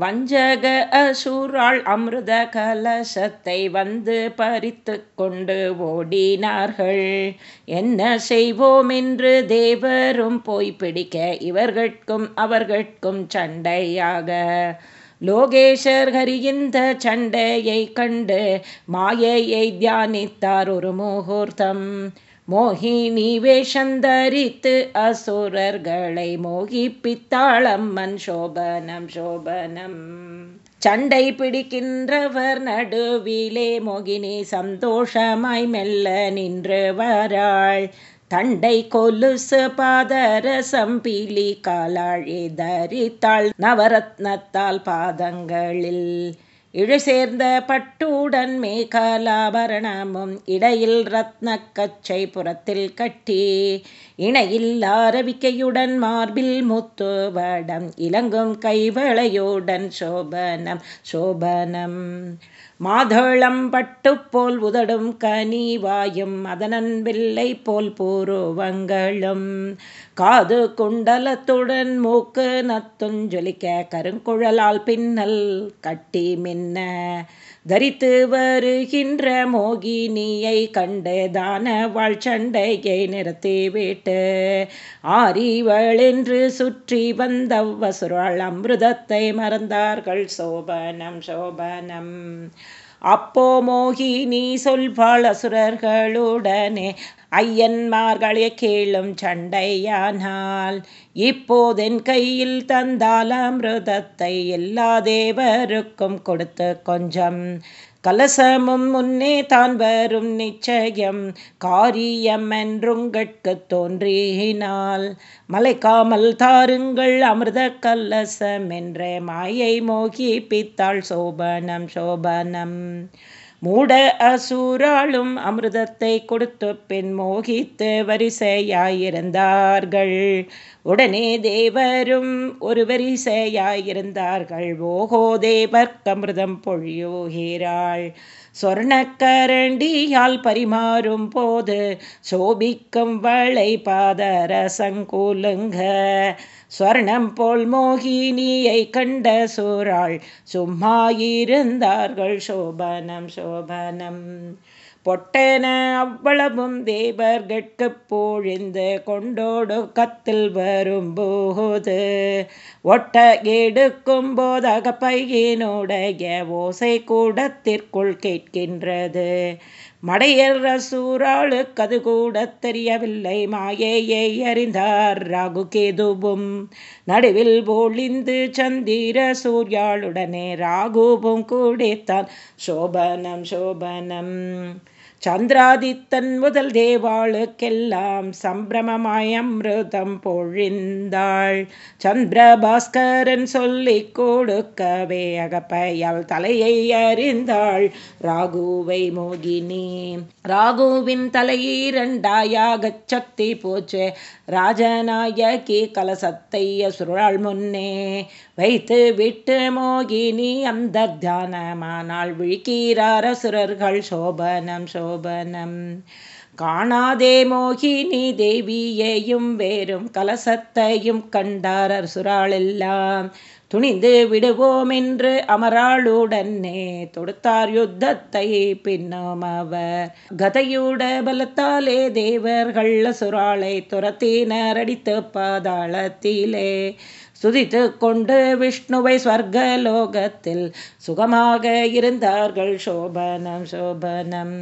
வஞ்சக அசூராள் அமிர்த கலசத்தை வந்து பறித்து கொண்டு ஓடினார்கள். என்ன செய்வோம் என்று தேவரும் போய் பிடிக்க இவர்கட்கும் அவர்கட்கும் சண்டையாக. லோகேஷர் ஹரியிந்த சண்டையை கண்டு மாயையை தியானித்தார் ஒரு முகூர்த்தம். மோகினி வேஷந்தரித்து அசுரர்களை மோகிப்பித்தாளம்மன். சோபனம் சோபனம். சண்டை பிடிக்கின்றவர் நடுவிலே மோகினி சந்தோஷமாய் மெல்ல நின்று வராள். தண்டை கொலுசு பாதரசம் பீலி காலாழி தரித்தாள் நவரத்னத்தால் பாதங்களில் இழு சேர்ந்த பட்டுடன் மேகலாபரணமும் இடையில் ரத்ன கச்சை புறத்தில் கட்டி இணையில் ஆரவிக்கையுடன் மார்பில் முத்துவடம் இலங்கும் கைவளையுடன் சோபனம் சோபனம். மாதளம் பட்டு போல் உதடும் கனிவாயும் அதனன் வில்லை போல் பூருவங்களும். காது குண்டலத்துடன் மூக்கு நத்துஞ்சொலிக்க கருங்குழலால் பின்னல் கட்டி மின்ன தரித்து வருகின்ற மோகினியை கண்டு தான வாழ்ச்சண்டையை நிறுத்திவிட்டு ஆரிவளென்று சுற்றி வந்தவசுராள் அமிர்தத்தை மறந்தார்கள். சோபனம் சோபனம். அப்போ மோகினி சொல்பாள் அசுரர்களுடனே ஐயன்மார்களே கேளும் சண்டையானால் இப்போதென் கையில் தந்தால் அமிர்தத்தை எல்லா தேவருக்கும் கொடுத்து கொஞ்சம் கலசமும் முன்னே தான் வரும் நிச்சயம். காரியம் என்றுங்கட்கு தோன்றினால் மலைக்காமல் தாருங்கள் அமிர்த கலசம் என்ற மாயை மோகி பித்தாள் சோபனம் சோபனம். மூட அசூராளும் அமிர்தத்தை கொடுத்து பின் மோகித்து வரிசையாயிருந்தார்கள். உடனே தேவரும் ஒரு வரிசையாயிருந்தார்கள். ஓகோ தேவர்க்கமிர்தம் பொழியோகிறாள். சொர்ணக்கரண்டியால் பரிமாறும் போது சோபிக்கும் வளை பாதரசங்கூலுங்க. ஸ்வர்ணம் போல் மோகினியை கண்ட சூறாள் சும்மாயிருந்தார்கள் சோபனம் சோபனம். பொட்டன அவ்வளவும் தேவர்கட்கு பொழிந்து கொண்டோடு கத்தில் வரும்போது ஒட்ட எடுக்கும் போதாக பையனுடைய ஓசை கூடத்திற்குள் கேட்கின்றது. மடையர் சூறாளுக்கு அது கூட தெரியவில்லை. மாயையை அறிந்தார் ராகு கேதுவும். நடுவில் ஒளிந்து சந்திர சூர்யாளுடனே ராகுவும் கூடித்தான். சோபனம் சோபனம். சந்திராதித்தன் முதல் தேவாளுக்கெல்லாம் சம்பிரமமாய் பொழிந்தாள். சந்திரபாஸ்கரன் சொல்லி கொடுக்கவே அகப்பையால் தலையை அறிந்தாள் ராகுவை மோகினி. ராகுவின் தலையீரண்டாயாகச் சக்தி போச்சு. ராஜநாயகி கலசத்தை சுருளாள் முன்னே வைத்து விட்டு மோகினி. அந்த தியானமானால் விழிக்கிறார் அசுரர்கள். சோபனம் சோ சோபனம். காணாதே மோகினி தேவியையும் வேறும் கலசத்தையும் கண்டாரர் சுராளெல்லாம் துணிந்து விடுவோம் என்று அமராளுடனே தொடுத்தார் யுத்தத்தை பின்னோம் அவர். கதையூட பலத்தாலே தேவர்கள் சுராளை துரத்தினர் அடித்து பாதாளத்திலே. சுதித்து கொண்டு விஷ்ணுவை ஸ்வர்கலோகத்தில் சுகமாக இருந்தார்கள் சோபனம் சோபனம்.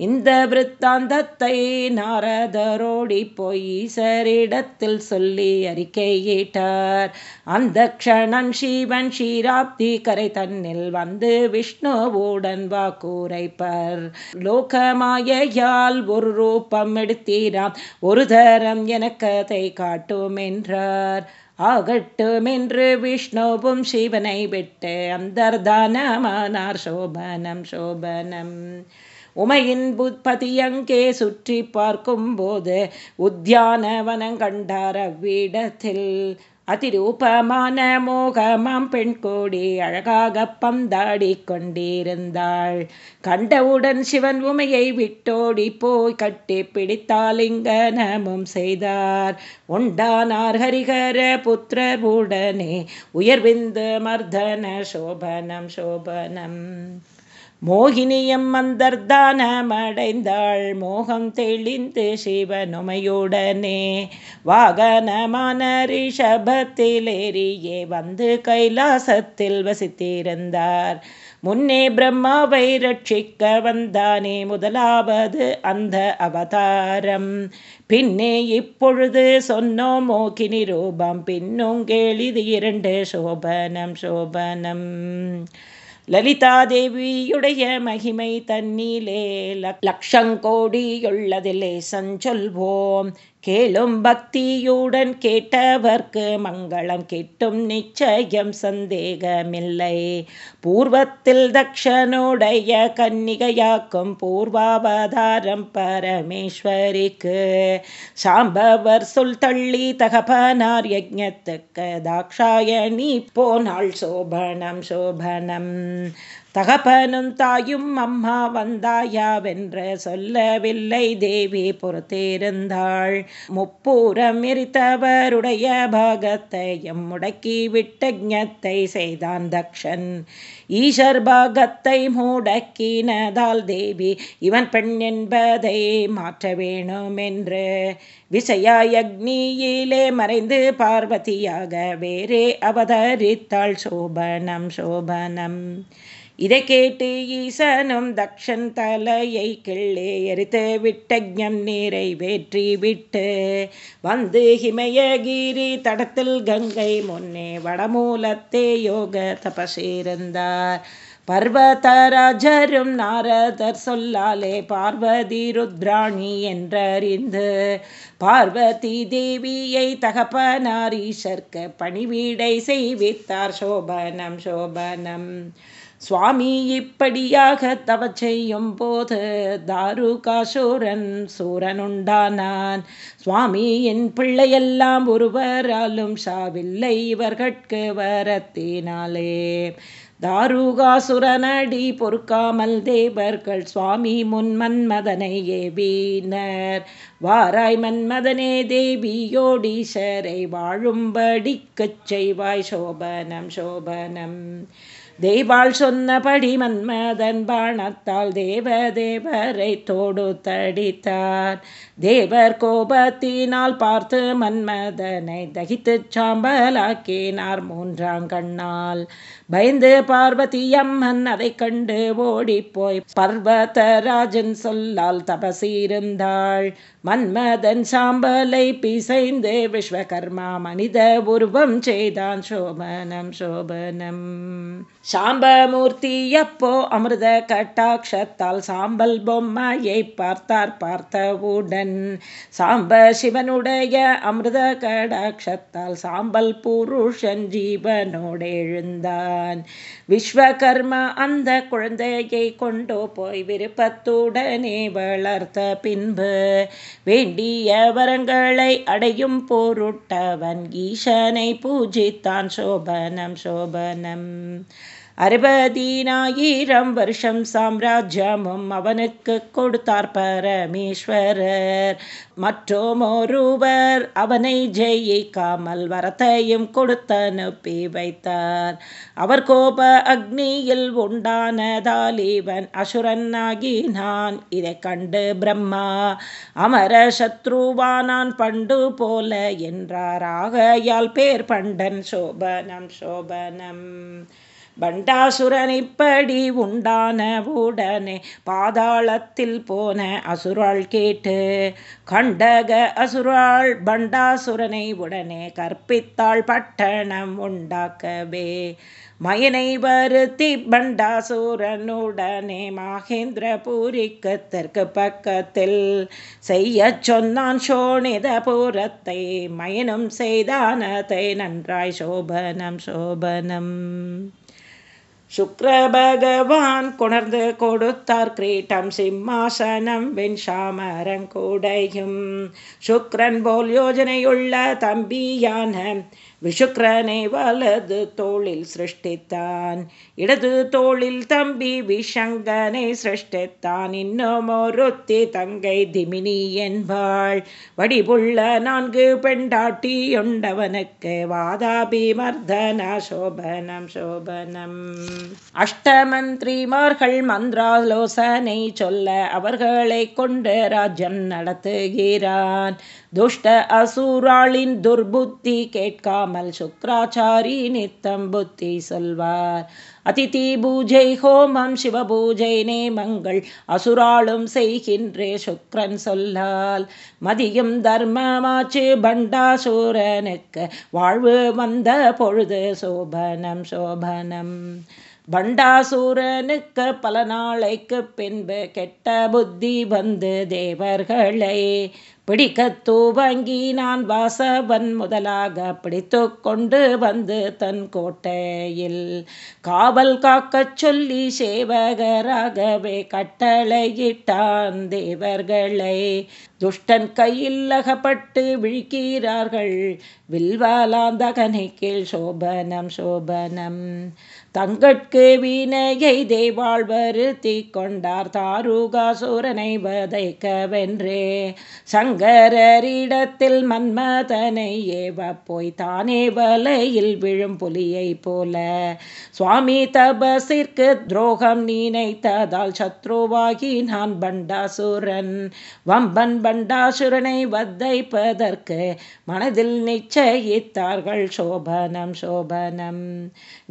இந்த விற்த்தாந்தத்தை நாரதரோடி போய் சரிடத்தில் சொல்லி அறிக்கையிட்டார் அந்த க்ஷணம் சீவன் ஷீராப்தி கரை தன்னில் வந்து விஷ்ணுவுடன் வாக்குரைப்பர். லோகமாயையால் ஒரு ரூபம் எடுத்தீராம் ஒரு தரம் எனக்கதை காட்டும் என்றார் ஆகட்டும் என்று விஷ்ணுவும் சிவனை விட்டு அந்தர்தானமானார். சோபனம் சோபனம். உமையின் புத்பதி அங்கே சுற்றி பார்க்கும்போது உத்தியானவனம் கண்டார் அவ்விடத்தில். அதிரூபமான மோகமாம் பெண் கோடி அழகாக பந்தாடி கொண்டிருந்தாள். கண்டவுடன் சிவன் உமையை விட்டோடி போய் கட்டி பிடித்தாலிங்கனமும் செய்தார். உண்டானார் ஹரிகர புத்திரர் உடனே உயர்விந்து மர்தன சோபனம் சோபனம். மோகினியம் மந்தர்தானமடைந்தாள் மோகம் தெளிந்து சிவனுமையுடனே வாகனமான ரிஷபத்திலேறியே வந்து கைலாசத்தில் வசித்திருந்தார். முன்னே பிரம்மாவை ரட்சிக்க வந்தானே முதலாவது அந்த அவதாரம். பின்னே இப்பொழுது சொன்னோம் மோகினி ரூபம் பின்னும் கேளிது இரண்டு சோபனம் சோபனம். லலிதாதேவியுடைய மகிமை தன்னிலே லக்ஷங்கோடியுள்ளதிலே சஞ்சொல்வோம். கேளும் பக்தியுடன் கேட்டவர்க்கு மங்களம் கிட்டும் நிச்சயம் சந்தேகமில்லை. பூர்வத்தில் தக்ஷனுடைய கன்னிகையாக்கும் பூர்வாவதாரம் பரமேஸ்வரிக்கு. சாம்பவர் சொல் தள்ளி தகப்பனார் யஜத்துக்கு தாக்ஷாயணி போனாள் சோபனம் சோபனம். தகப்பனும் தாயும் அம்மா வந்தாயாவென்று சொல்லவில்லை. தேவி பொறுத்திருந்தாள். முப்பூரம் எரித்தவருடைய பாகத்தையும் முடக்கி விட்டஜத்தை செய்தான் தக்ஷன். ஈஷர் பாகத்தை முடக்கினதால் தேவி இவன் பெண் என்பதை மாற்ற வேணும் என்று விசயாயக்னியிலே மறைந்து பார்வதியாக வேறே அவதரித்தாள். சோபனம் சோபனம். இதை கேட்டு ஈசனும் தக்ஷன் தலையை கிள்ளே எரித்து விட்டஜம் நீரை வேற்றி விட்டு வந்து ஹிமயகிரி தடத்தில் கங்கை முன்னே வடமூலத்தே யோக தபசிருந்தார். பர்வதராஜரும் நாரதர் சொல்லாலே பார்வதி ருத்ராணி என்றறிந்து பார்வதி தேவியை தகப்பனாரீஷர்க்கு பணிவீடை செய்வித்தார். சோபனம் சோபனம். சுவாமி இப்படியாக தவ செய்யும் போது தாருகாசூரன் சூரனுண்டானான். சுவாமியின் பிள்ளையெல்லாம் ஒருவராலும் சாவில்லை இவர்கட்கு வரத்தினாலே. தாருகாசுரனடி பொறுக்காமல் தேவர்கள் சுவாமி முன் மன்மதனை ஏவினர். வாராய் மன்மதனே தேவியோடீசரை வாழும்படிக்குச் செய்வாய் சோபனம் சோபனம். தெய்வாள் சொன்னபடி மன்மதன் பாணத்தால் தேவ தேவரை தோடு தடித்தார். தேவர் கோபத்தினால் பார்த்து மன்மதனை தகித்துச் சாம்பலாக்கினார் மூன்றாங்கண்ணால். பயந்து பார்வதியம் அதை கண்டு ஓடிப்போய் பர்வதராஜன் சொல்லால் தபசீருந்தாள். மன்மதன் சாம்பலை பிசைந்து விஸ்வகர்மா மனித உருவம் செய்தான் சோபனம் சோபனம். சாம்பமூர்த்தி எப்போ அமிர்த கட்டாட்சத்தால் சாம்பல் பொம்மையை பார்த்தார் பார்த்தவுடன் சாம்ப சிவனுடைய அமிர்த கடாட்சத்தால் சாம்பல் புருஷன் ஜீவனோடு எழுந்தான் விஸ்வகர்மா அந்த குழந்தையை கொண்டு போய் விருப்பத்துடனே வளர்த்த பின்பு வேண்டிய வரங்களை அடையும் பொருட்டவன் ஈசனை பூஜித்தான். சோபனம் சோபனம். அறுபதீனாயிரம் வருஷம் சாம்ராஜ்யமும் அவனுக்கு கொடுத்தார் பரமேஸ்வரர். மற்றும் ஒருவர் அவனை ஜெயிக்காமல் வரத்தையும் கொடுத்தனுப்பி வைத்தார். அவர் கோப அக்னியில் உண்டானதால் இவன் அசுரனாகினான். இதை கண்டு பிரம்மா அமர சத்ருவானான் பண்டு போல என்றார். ஆகையால் பேர் பண்டன் சோபனம் சோபனம். பண்டாசுரன் இப்படி உண்டான உடனே பாதாளத்தில் போன அசுராள் கேட்டு கண்டக அசுராள் பண்டாசுரனை உடனே கற்பித்தாள் பட்டணம் உண்டாக்கவே. மயனை வருத்தி பண்டாசுரனுடனே மாகேந்திரபுரிக்கு தெற்கு பக்கத்தில் செய்ய சொன்னான் சோனித பூரத்தை மயனும் செய்தானதை நன்றாய் சோபனம் சோபனம். சுக்ர பகவான் கொணர்ந்து கொடுத்தார் கிரீட்டம் சிம்மாசனம் வெண்சாமரங்கூடையும் சுக்ரன் போல் யோஜனையுள்ள தம்பியான விஷுக்ரனை வலது தோளில் சிருஷ்டித்தான் இடது தோளில் தம்பி விஷங்கனை சிருஷ்டித்தான். இன்னும் ஒருத்தி தங்கை திமினி என்பாள். வடிவுள்ள நான்கு பெண்டாட்டி உண்டவனுக்கு வாதாபி மர்தனா சோபனம். சோபனம் அஷ்டமந்திரிமார்கள் மந்திராலோசனை சொல்ல அவர்களை கொண்டு ராஜ்யம் நடத்துகிறான். துஷ்ட அசூராளின் துர்புத்தி கேட்காமல் சுக்ராச்சாரி நித்தம் புத்தி சொல்வார். அதிதி பூஜை ஹோமம் சிவபூஜை நேமங்கள் அசுராளும் செய்கின்றே சுக்ரன் சொல்லால். மதியும் தர்மமாச்சு பண்டாசூரனுக்கு வாழ்வு வந்த பொழுது சோபனம் சோபனம். பண்டாசூரனுக்கு பல நாளைக்கு பின்பு கெட்ட புத்தி வந்து தேவர்களை பிடிக்க தூவங்கி நான் வாசவன் முதலாக பிடித்து கொண்டு வந்து தன் கோட்டையில் காவல் காக்கச் சொல்லி சேவகராகவே கட்டளையிட்டான் தேவர்களை. துஷ்டன் கையில் அகப்பட்டு விழிக்கிறார்கள். வில்வாலாந்தகனை கீழ் சோபனம் சோபனம். தங்கட்கு வீணையை தேவாள் வருத்தி கொண்டார் தாருகாசுரனை வதைக்கவென்றே சங்கரரிடத்தில் மன்மதனை ஏவ போய் தானே வலையில் விழும் புலியை போல. சுவாமி தபசிற்கு துரோகம் நினைத்ததால் சத்ருவாகி நான் பண்டாசுரன். வம்பன் பண்டாசுரனை வதைப்பதற்கு மனதில் நிச்சயித்தார்கள். சோபனம் சோபனம்.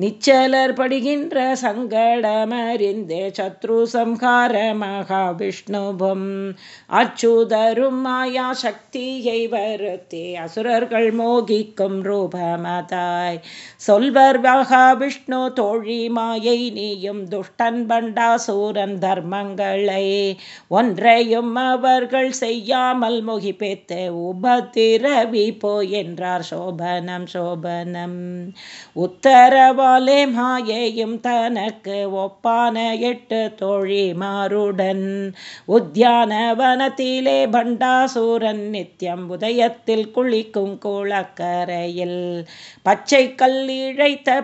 நிச்சலர் படுகின்ற சங்கடமறிந்தே சத்ரு சம்ஹார மகாவிஷ்ணுபும் அச்சுதரும் மாயா சக்தியை வருத்தி அசுரர்கள் மோகிக்கும் ரூபமதாய். சொல்வர் மகாவிஷ்ணு தோழி மாயை நீயும் துஷ்டன் பண்டாசூரன் தர்மங்களை. ஒன்றையும் அவர்கள் செய்யாமல் முகிப்பேத்து உபத்திரவி போ என்றார் சோபனம் சோபனம். உத்தரவாலே மா மாயையும் தனக்கு ஒப்பான எட்டு தோழி மாறுடன் உத்தியானவனத்திலே பண்டாசூரன் நித்தியம் உதயத்தில் குளிக்கும் குளக்கரையில். பச்சை கல் இழைத்த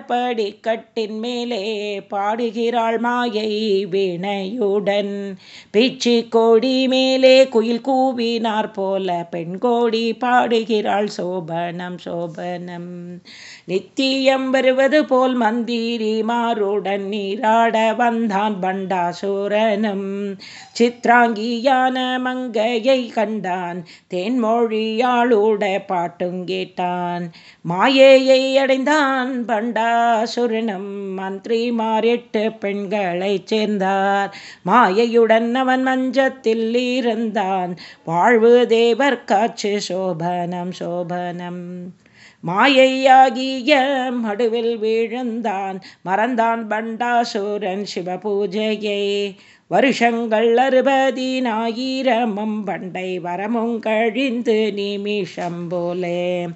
கட்டின் மேலே பாடுகிறாள் மாயை வீணையுடன். பீச்சி கோடி மேலே குயில் கூவினார் போல பெண் கோடி பாடுகிறாள் சோபனம் சோபனம். நித்தியம் வருவது போல் மந்திரி மாறுடன் நீராட வந்தான் பண்டாசூரனும். சித்ராங்கியான மங்கையை கண்டான். தேன்மொழியாளோட பாட்டும் கேட்டான். மாயையை அடைந்தான் பண்டாசுரனும். மந்திரிமார் எட்டு பெண்களை சேர்ந்தார். மாயையுடன் அவன் மஞ்சத்தில் இருந்தான். வாழ்வு தேவர் காட்சி சோபனம் சோபனம். மாயையாகிய மடுவில் வீழ்ந்தான். மறந்தான் பண்டாசூரன் சிவபூஜையை. வருஷங்கள் அறுபதினாயிரமும் பண்டை வரமும் கழிந்து நிமிஷம் போலே.